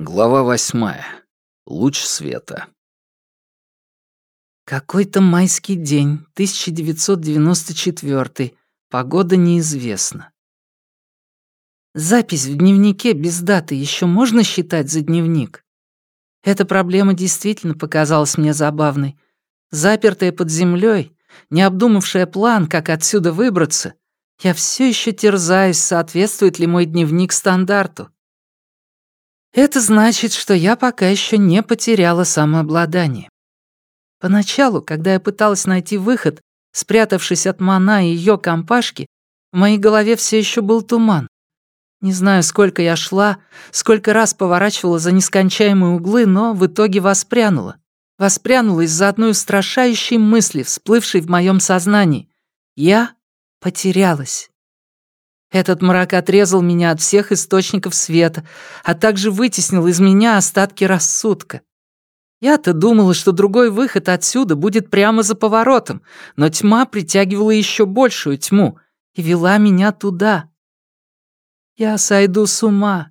Глава восьмая. Луч света. Какой-то майский день, 1994. Погода неизвестна. Запись в дневнике без даты еще можно считать за дневник? Эта проблема действительно показалась мне забавной. Запертая под землей, не обдумавшая план, как отсюда выбраться, я все еще терзаюсь, соответствует ли мой дневник стандарту. Это значит, что я пока еще не потеряла самообладание. Поначалу, когда я пыталась найти выход, спрятавшись от Мана и ее компашки, в моей голове все еще был туман. Не знаю, сколько я шла, сколько раз поворачивала за нескончаемые углы, но в итоге воспрянула. Воспрянула из-за одной устрашающей мысли, всплывшей в моем сознании. Я потерялась. Этот мрак отрезал меня от всех источников света, а также вытеснил из меня остатки рассудка. Я-то думала, что другой выход отсюда будет прямо за поворотом, но тьма притягивала еще большую тьму и вела меня туда. Я сойду с ума.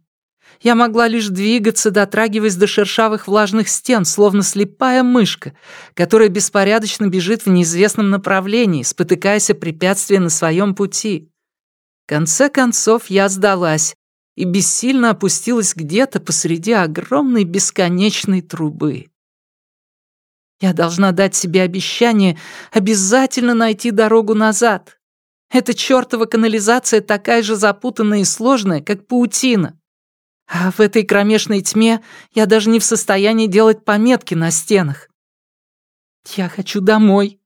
Я могла лишь двигаться, дотрагиваясь до шершавых влажных стен, словно слепая мышка, которая беспорядочно бежит в неизвестном направлении, спотыкаясь о препятствия на своем пути конце концов я сдалась и бессильно опустилась где-то посреди огромной бесконечной трубы. Я должна дать себе обещание обязательно найти дорогу назад. Эта чёртова канализация такая же запутанная и сложная, как паутина. А в этой кромешной тьме я даже не в состоянии делать пометки на стенах. Я хочу домой.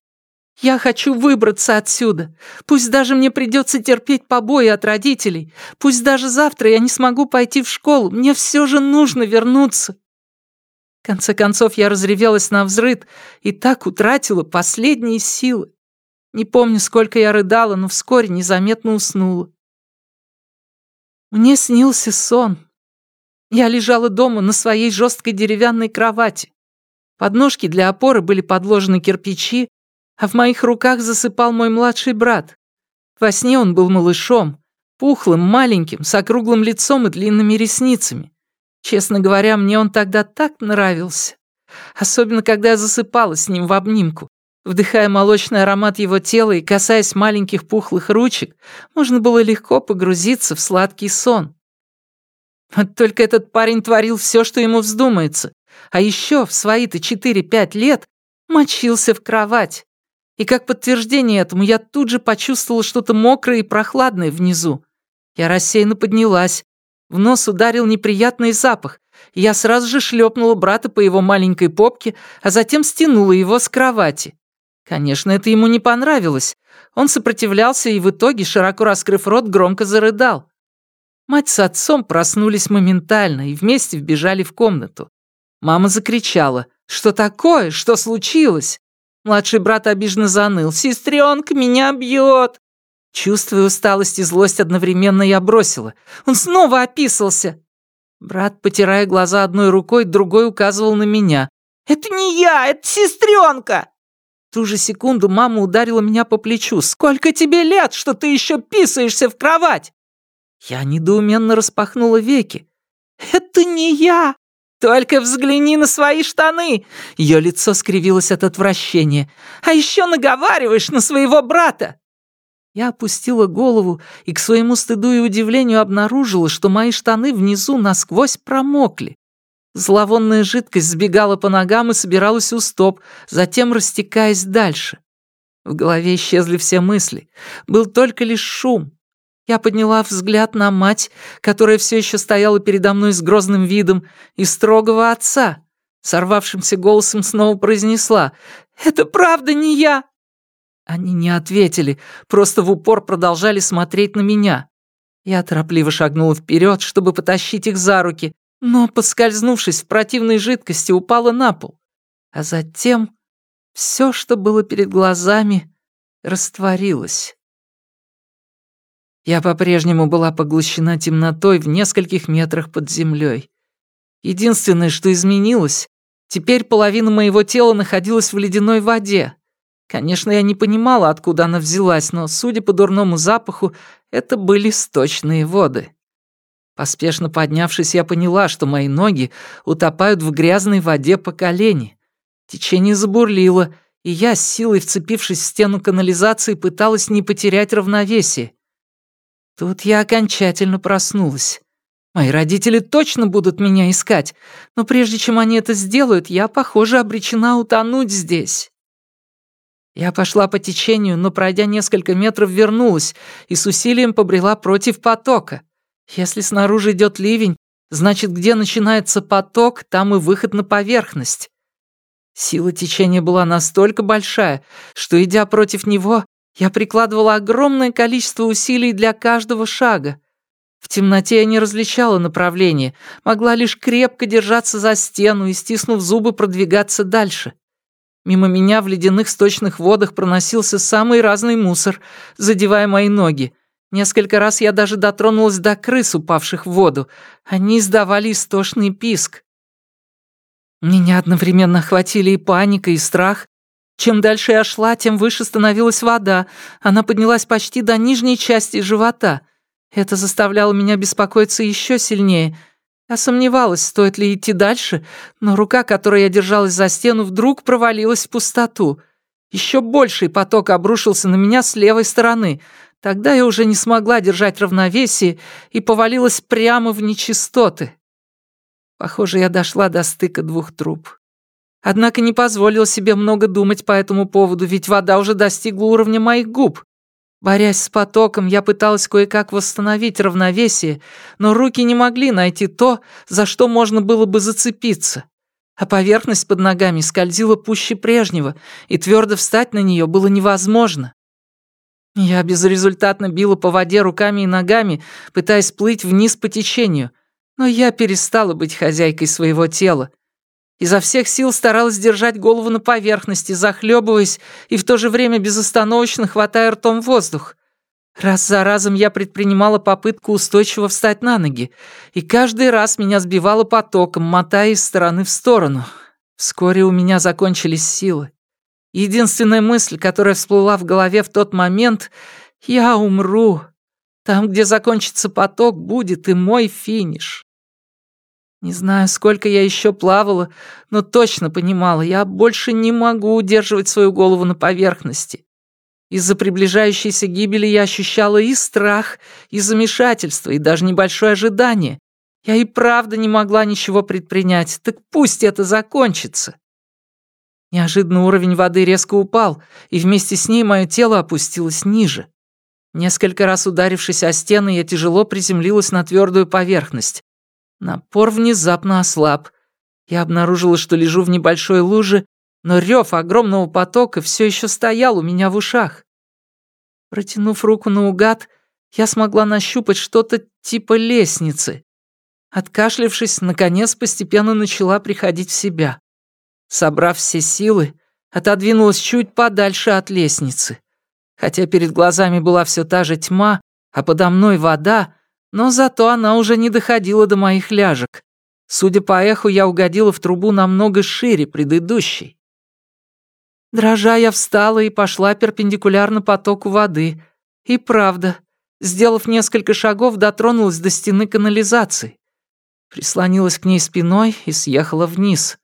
Я хочу выбраться отсюда. Пусть даже мне придется терпеть побои от родителей. Пусть даже завтра я не смогу пойти в школу. Мне все же нужно вернуться. В конце концов, я разревелась на взрыд и так утратила последние силы. Не помню, сколько я рыдала, но вскоре незаметно уснула. Мне снился сон. Я лежала дома на своей жесткой деревянной кровати. Подножки для опоры были подложены кирпичи, а в моих руках засыпал мой младший брат. Во сне он был малышом, пухлым, маленьким, с округлым лицом и длинными ресницами. Честно говоря, мне он тогда так нравился. Особенно, когда я засыпала с ним в обнимку. Вдыхая молочный аромат его тела и касаясь маленьких пухлых ручек, можно было легко погрузиться в сладкий сон. Вот только этот парень творил все, что ему вздумается. А еще в свои-то 4-5 лет мочился в кровать. И как подтверждение этому я тут же почувствовала что-то мокрое и прохладное внизу. Я рассеянно поднялась. В нос ударил неприятный запах, я сразу же шлепнула брата по его маленькой попке, а затем стянула его с кровати. Конечно, это ему не понравилось. Он сопротивлялся и в итоге, широко раскрыв рот, громко зарыдал. Мать с отцом проснулись моментально и вместе вбежали в комнату. Мама закричала. «Что такое? Что случилось?» Младший брат обиженно заныл. «Сестренка меня бьет!» Чувствуя усталость и злость одновременно, я бросила. «Он снова описался!» Брат, потирая глаза одной рукой, другой указывал на меня. «Это не я, это сестренка!» В ту же секунду мама ударила меня по плечу. «Сколько тебе лет, что ты еще писаешься в кровать?» Я недоуменно распахнула веки. «Это не я!» «Только взгляни на свои штаны!» Ее лицо скривилось от отвращения. «А еще наговариваешь на своего брата!» Я опустила голову и к своему стыду и удивлению обнаружила, что мои штаны внизу насквозь промокли. Зловонная жидкость сбегала по ногам и собиралась у стоп, затем растекаясь дальше. В голове исчезли все мысли. Был только лишь шум, я подняла взгляд на мать, которая все еще стояла передо мной с грозным видом, и строгого отца. Сорвавшимся голосом снова произнесла «Это правда не я!» Они не ответили, просто в упор продолжали смотреть на меня. Я торопливо шагнула вперед, чтобы потащить их за руки, но, подскользнувшись в противной жидкости, упала на пол. А затем все, что было перед глазами, растворилось. Я по-прежнему была поглощена темнотой в нескольких метрах под землей. Единственное, что изменилось, теперь половина моего тела находилась в ледяной воде. Конечно, я не понимала, откуда она взялась, но, судя по дурному запаху, это были сточные воды. Поспешно поднявшись, я поняла, что мои ноги утопают в грязной воде по колени. Течение забурлило, и я, с силой вцепившись в стену канализации, пыталась не потерять равновесие. Тут я окончательно проснулась. Мои родители точно будут меня искать, но прежде чем они это сделают, я, похоже, обречена утонуть здесь. Я пошла по течению, но, пройдя несколько метров, вернулась и с усилием побрела против потока. Если снаружи идет ливень, значит, где начинается поток, там и выход на поверхность. Сила течения была настолько большая, что, идя против него, я прикладывала огромное количество усилий для каждого шага. В темноте я не различала направление, могла лишь крепко держаться за стену и, стиснув зубы, продвигаться дальше. Мимо меня в ледяных сточных водах проносился самый разный мусор, задевая мои ноги. Несколько раз я даже дотронулась до крыс, упавших в воду. Они издавали истошный писк. Меня одновременно охватили и паника, и страх. Чем дальше я шла, тем выше становилась вода. Она поднялась почти до нижней части живота. Это заставляло меня беспокоиться еще сильнее. Я сомневалась, стоит ли идти дальше, но рука, которой я держалась за стену, вдруг провалилась в пустоту. Еще больший поток обрушился на меня с левой стороны. Тогда я уже не смогла держать равновесие и повалилась прямо в нечистоты. Похоже, я дошла до стыка двух труб. Однако не позволила себе много думать по этому поводу, ведь вода уже достигла уровня моих губ. Борясь с потоком, я пыталась кое-как восстановить равновесие, но руки не могли найти то, за что можно было бы зацепиться. А поверхность под ногами скользила пуще прежнего, и твердо встать на нее было невозможно. Я безрезультатно била по воде руками и ногами, пытаясь плыть вниз по течению — но я перестала быть хозяйкой своего тела. Изо всех сил старалась держать голову на поверхности, захлебываясь и в то же время безостановочно хватая ртом воздух. Раз за разом я предпринимала попытку устойчиво встать на ноги, и каждый раз меня сбивало потоком, мотая из стороны в сторону. Вскоре у меня закончились силы. Единственная мысль, которая всплыла в голове в тот момент — «Я умру». Там, где закончится поток, будет и мой финиш. Не знаю, сколько я еще плавала, но точно понимала, я больше не могу удерживать свою голову на поверхности. Из-за приближающейся гибели я ощущала и страх, и замешательство, и даже небольшое ожидание. Я и правда не могла ничего предпринять, так пусть это закончится. Неожиданно уровень воды резко упал, и вместе с ней мое тело опустилось ниже. Несколько раз ударившись о стены, я тяжело приземлилась на твердую поверхность. Напор внезапно ослаб. Я обнаружила, что лежу в небольшой луже, но рев огромного потока все еще стоял у меня в ушах. Протянув руку наугад, я смогла нащупать что-то типа лестницы. Откашлившись, наконец постепенно начала приходить в себя. Собрав все силы, отодвинулась чуть подальше от лестницы. Хотя перед глазами была все та же тьма, а подо мной вода, но зато она уже не доходила до моих ляжек. Судя по эху, я угодила в трубу намного шире предыдущей. Дрожа, я встала и пошла перпендикулярно потоку воды. И правда, сделав несколько шагов, дотронулась до стены канализации. Прислонилась к ней спиной и съехала вниз.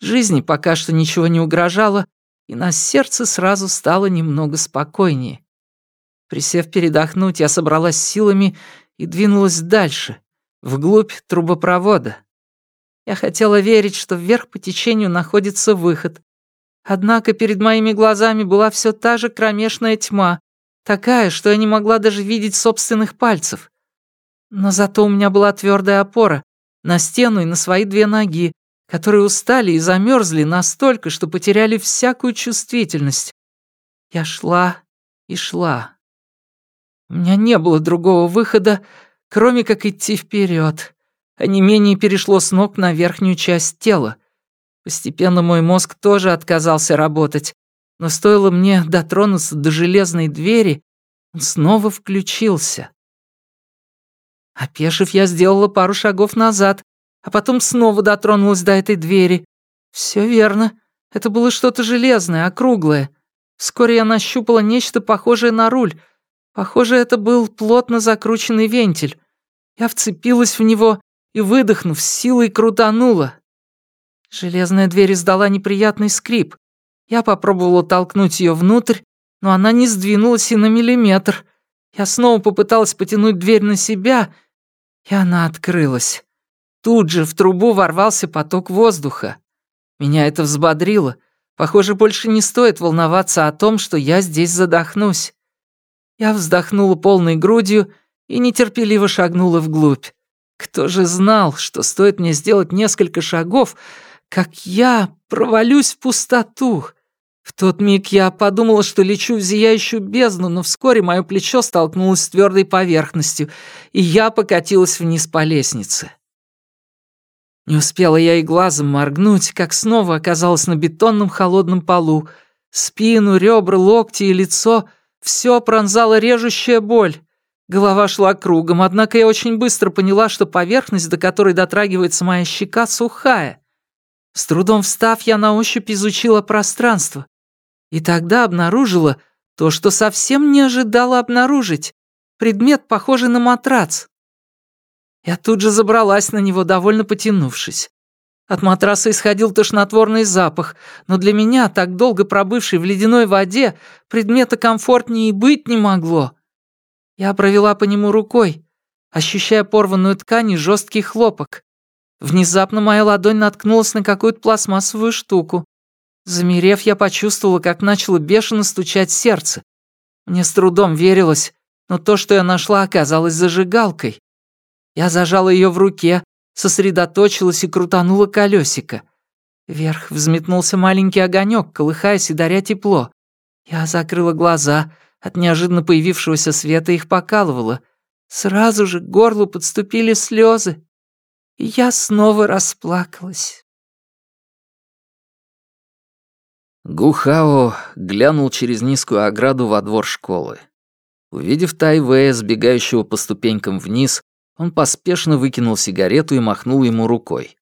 Жизни пока что ничего не угрожало, и на сердце сразу стало немного спокойнее. Присев передохнуть, я собралась силами и двинулась дальше, вглубь трубопровода. Я хотела верить, что вверх по течению находится выход. Однако перед моими глазами была все та же кромешная тьма, такая, что я не могла даже видеть собственных пальцев. Но зато у меня была твердая опора на стену и на свои две ноги, которые устали и замерзли настолько, что потеряли всякую чувствительность. Я шла и шла. У меня не было другого выхода, кроме как идти вперед. А не менее перешло с ног на верхнюю часть тела. Постепенно мой мозг тоже отказался работать, но стоило мне дотронуться до железной двери, он снова включился. Опешив, я сделала пару шагов назад, а потом снова дотронулась до этой двери. Все верно. Это было что-то железное, округлое. Вскоре я нащупала нечто похожее на руль, Похоже, это был плотно закрученный вентиль. Я вцепилась в него и, выдохнув, с силой крутанула. Железная дверь издала неприятный скрип. Я попробовала толкнуть ее внутрь, но она не сдвинулась и на миллиметр. Я снова попыталась потянуть дверь на себя, и она открылась. Тут же в трубу ворвался поток воздуха. Меня это взбодрило. Похоже, больше не стоит волноваться о том, что я здесь задохнусь. Я вздохнула полной грудью и нетерпеливо шагнула вглубь. Кто же знал, что стоит мне сделать несколько шагов, как я провалюсь в пустоту? В тот миг я подумала, что лечу в зияющую бездну, но вскоре мое плечо столкнулось с твердой поверхностью, и я покатилась вниз по лестнице. Не успела я и глазом моргнуть, как снова оказалась на бетонном холодном полу. Спину, ребра, локти и лицо — все пронзала режущая боль. Голова шла кругом, однако я очень быстро поняла, что поверхность, до которой дотрагивается моя щека, сухая. С трудом встав, я на ощупь изучила пространство. И тогда обнаружила то, что совсем не ожидала обнаружить. Предмет, похожий на матрац. Я тут же забралась на него, довольно потянувшись. От матраса исходил тошнотворный запах, но для меня, так долго пробывший в ледяной воде, предмета комфортнее и быть не могло. Я провела по нему рукой, ощущая порванную ткань и жесткий хлопок. Внезапно моя ладонь наткнулась на какую-то пластмассовую штуку. Замерев, я почувствовала, как начало бешено стучать сердце. Мне с трудом верилось, но то, что я нашла, оказалось зажигалкой. Я зажала ее в руке, сосредоточилась и крутанула колесико. Вверх взметнулся маленький огонек, колыхаясь и даря тепло. Я закрыла глаза, от неожиданно появившегося света их покалывало. Сразу же к горлу подступили слезы, и я снова расплакалась. Гухао глянул через низкую ограду во двор школы. Увидев Тайвея, сбегающего по ступенькам вниз, он поспешно выкинул сигарету и махнул ему рукой.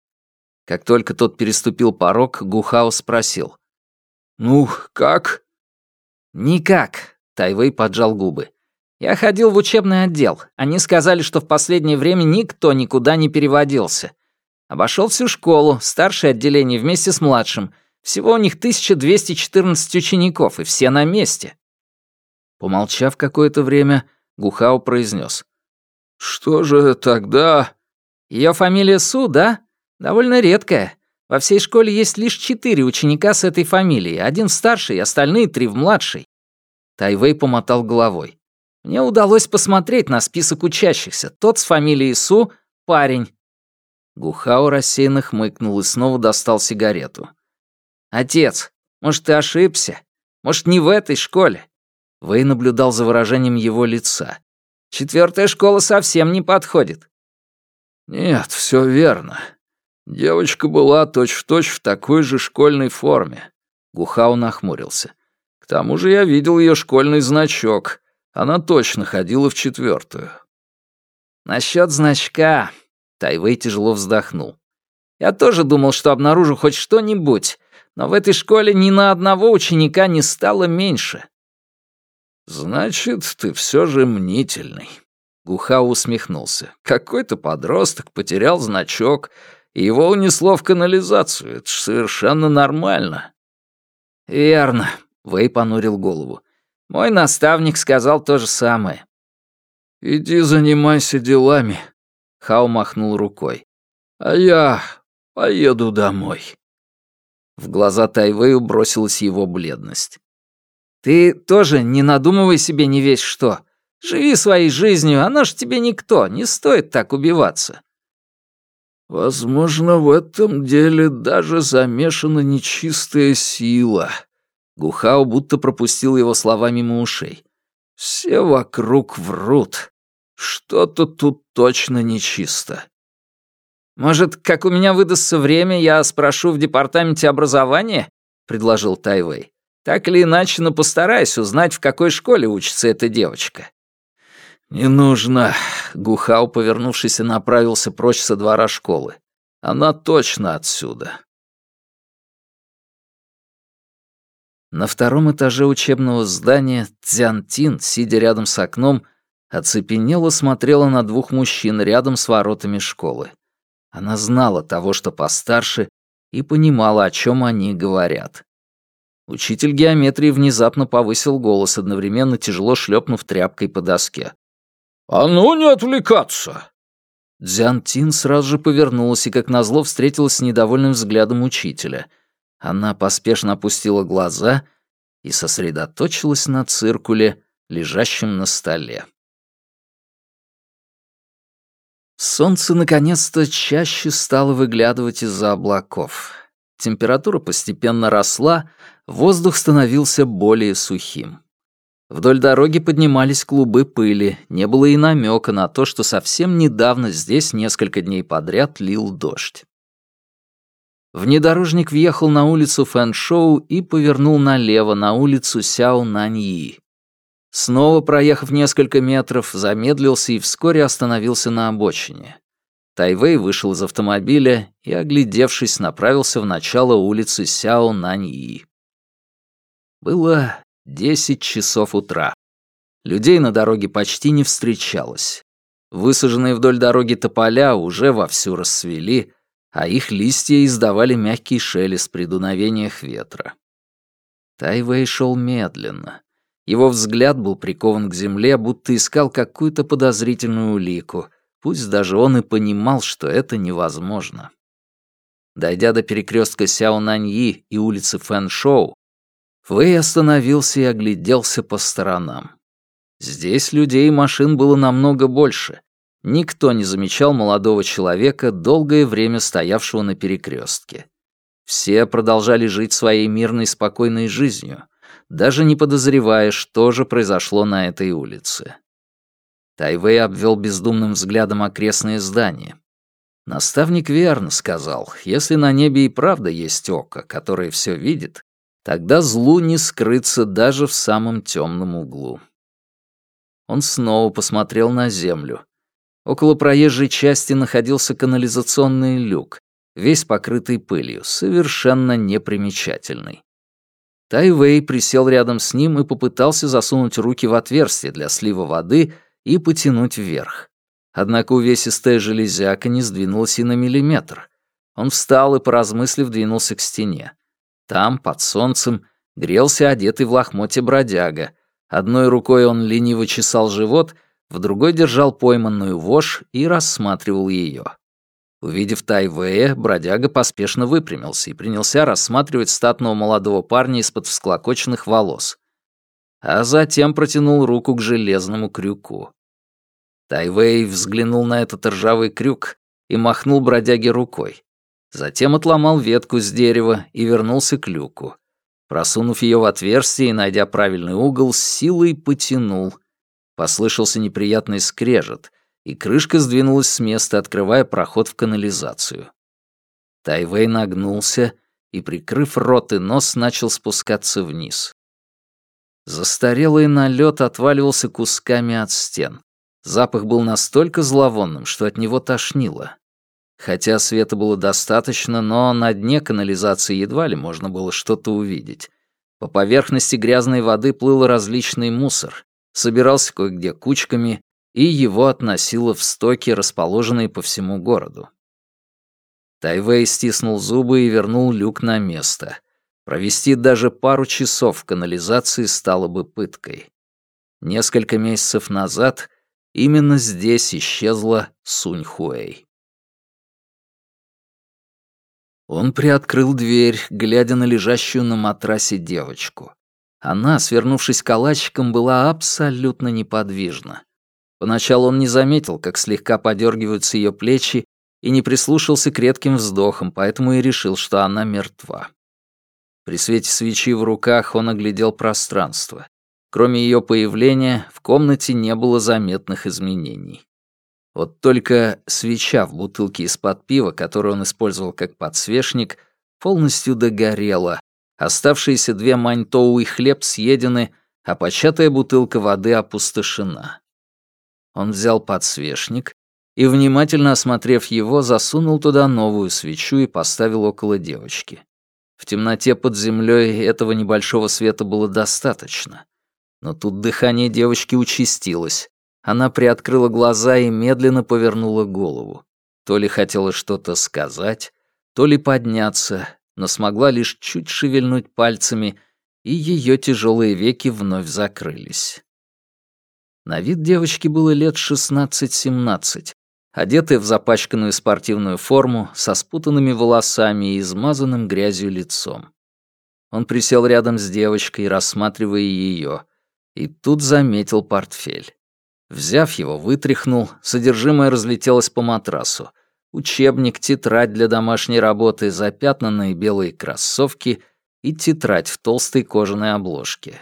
Как только тот переступил порог, Гухао спросил. «Ну, как?» «Никак», — Тайвей поджал губы. «Я ходил в учебный отдел. Они сказали, что в последнее время никто никуда не переводился. Обошел всю школу, старшее отделение вместе с младшим. Всего у них 1214 учеников, и все на месте». Помолчав какое-то время, Гухао произнес. «Что же тогда...» Ее фамилия Су, да? Довольно редкая. Во всей школе есть лишь четыре ученика с этой фамилией. Один в старшей, остальные три в младшей». Тайвей помотал головой. «Мне удалось посмотреть на список учащихся. Тот с фамилией Су — парень». Гухао рассеянно хмыкнул и снова достал сигарету. «Отец, может, ты ошибся? Может, не в этой школе?» Вэй наблюдал за выражением его лица. Четвертая школа совсем не подходит». «Нет, все верно. Девочка была точь-в-точь точь в такой же школьной форме». Гухау нахмурился. «К тому же я видел ее школьный значок. Она точно ходила в четвертую». «Насчет значка...» Тайвей тяжело вздохнул. «Я тоже думал, что обнаружу хоть что-нибудь, но в этой школе ни на одного ученика не стало меньше. «Значит, ты все же мнительный». Гухау усмехнулся. «Какой-то подросток потерял значок, и его унесло в канализацию. Это совершенно нормально». «Верно», — Вэй понурил голову. «Мой наставник сказал то же самое». «Иди занимайся делами», — Хао махнул рукой. «А я поеду домой». В глаза Тайвэю бросилась его бледность. Ты тоже не надумывай себе не весь что. Живи своей жизнью, она ж тебе никто, не стоит так убиваться». «Возможно, в этом деле даже замешана нечистая сила». Гухао будто пропустил его слова мимо ушей. «Все вокруг врут. Что-то тут точно нечисто». «Может, как у меня выдастся время, я спрошу в департаменте образования?» — предложил Тайвей. Так или иначе, но постарайся узнать, в какой школе учится эта девочка». «Не нужно», — Гухау, повернувшись, направился прочь со двора школы. «Она точно отсюда». На втором этаже учебного здания Цзянтин, сидя рядом с окном, оцепенело смотрела на двух мужчин рядом с воротами школы. Она знала того, что постарше, и понимала, о чем они говорят. Учитель геометрии внезапно повысил голос, одновременно тяжело шлепнув тряпкой по доске. «А ну не отвлекаться!» Дзян сразу же повернулась и, как назло, встретилась с недовольным взглядом учителя. Она поспешно опустила глаза и сосредоточилась на циркуле, лежащем на столе. Солнце наконец-то чаще стало выглядывать из-за облаков. Температура постепенно росла, воздух становился более сухим. Вдоль дороги поднимались клубы пыли, не было и намека на то, что совсем недавно здесь несколько дней подряд лил дождь. Внедорожник въехал на улицу Фэншоу и повернул налево на улицу Сяо Наньи. Снова проехав несколько метров, замедлился и вскоре остановился на обочине. Тайвей вышел из автомобиля и, оглядевшись, направился в начало улицы Сяо Наньи. Было десять часов утра. Людей на дороге почти не встречалось. Высаженные вдоль дороги тополя уже вовсю расцвели, а их листья издавали мягкий шелест при дуновениях ветра. Тайвей шел медленно. Его взгляд был прикован к земле, будто искал какую-то подозрительную улику, пусть даже он и понимал, что это невозможно. Дойдя до перекрестка Сяонаньи и улицы Фэншоу, Вэй остановился и огляделся по сторонам. Здесь людей и машин было намного больше. Никто не замечал молодого человека, долгое время стоявшего на перекрестке. Все продолжали жить своей мирной спокойной жизнью — даже не подозревая, что же произошло на этой улице. Тайвей обвел бездумным взглядом окрестные здания. Наставник верно сказал, если на небе и правда есть око, которое все видит, тогда злу не скрыться даже в самом темном углу. Он снова посмотрел на землю. Около проезжей части находился канализационный люк, весь покрытый пылью, совершенно непримечательный. Тайвей присел рядом с ним и попытался засунуть руки в отверстие для слива воды и потянуть вверх. Однако увесистая железяка не сдвинулась и на миллиметр. Он встал и, поразмыслив, двинулся к стене. Там, под солнцем, грелся одетый в лохмотье бродяга. Одной рукой он лениво чесал живот, в другой держал пойманную вошь и рассматривал ее. Увидев Тайвея, бродяга поспешно выпрямился и принялся рассматривать статного молодого парня из-под всклокоченных волос. А затем протянул руку к железному крюку. Тайвей взглянул на этот ржавый крюк и махнул бродяге рукой. Затем отломал ветку с дерева и вернулся к люку. Просунув ее в отверстие и найдя правильный угол, с силой потянул. Послышался неприятный скрежет — и крышка сдвинулась с места, открывая проход в канализацию. Тайвей нагнулся и, прикрыв рот и нос, начал спускаться вниз. Застарелый налет отваливался кусками от стен. Запах был настолько зловонным, что от него тошнило. Хотя света было достаточно, но на дне канализации едва ли можно было что-то увидеть. По поверхности грязной воды плыл различный мусор, собирался кое-где кучками и его относило в стоки, расположенные по всему городу. Тайвей стиснул зубы и вернул люк на место. Провести даже пару часов в канализации стало бы пыткой. Несколько месяцев назад именно здесь исчезла Сунь Хуэй. Он приоткрыл дверь, глядя на лежащую на матрасе девочку. Она, свернувшись калачиком, была абсолютно неподвижна. Поначалу он не заметил, как слегка подергиваются ее плечи, и не прислушался к редким вздохам, поэтому и решил, что она мертва. При свете свечи в руках он оглядел пространство. Кроме ее появления, в комнате не было заметных изменений. Вот только свеча в бутылке из-под пива, которую он использовал как подсвечник, полностью догорела. Оставшиеся две маньтоу и хлеб съедены, а початая бутылка воды опустошена. Он взял подсвечник и, внимательно осмотрев его, засунул туда новую свечу и поставил около девочки. В темноте под землей этого небольшого света было достаточно. Но тут дыхание девочки участилось. Она приоткрыла глаза и медленно повернула голову. То ли хотела что-то сказать, то ли подняться, но смогла лишь чуть шевельнуть пальцами, и ее тяжелые веки вновь закрылись. На вид девочки было лет 16-17, одетая в запачканную спортивную форму, со спутанными волосами и измазанным грязью лицом. Он присел рядом с девочкой, рассматривая ее, и тут заметил портфель. Взяв его, вытряхнул, содержимое разлетелось по матрасу. Учебник, тетрадь для домашней работы, запятнанные белые кроссовки и тетрадь в толстой кожаной обложке.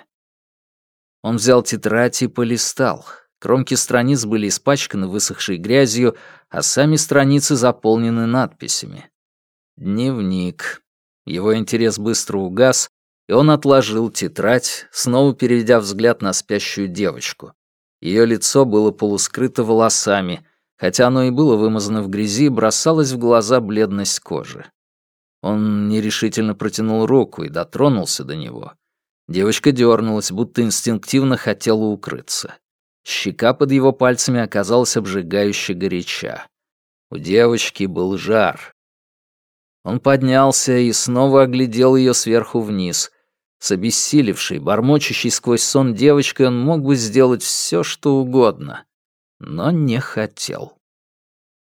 Он взял тетрадь и полистал. Кромки страниц были испачканы высохшей грязью, а сами страницы заполнены надписями. Дневник. Его интерес быстро угас, и он отложил тетрадь, снова переведя взгляд на спящую девочку. Ее лицо было полускрыто волосами, хотя оно и было вымазано в грязи, бросалась в глаза бледность кожи. Он нерешительно протянул руку и дотронулся до него. Девочка дернулась, будто инстинктивно хотела укрыться. Щека под его пальцами оказалась обжигающе горяча. У девочки был жар. Он поднялся и снова оглядел ее сверху вниз. С обессилевшей, бормочущей сквозь сон девочкой он мог бы сделать все, что угодно, но не хотел.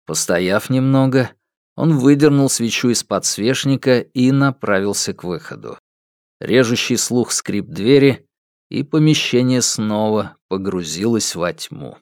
Постояв немного, он выдернул свечу из подсвечника и направился к выходу. Режущий слух скрип двери, и помещение снова погрузилось во тьму.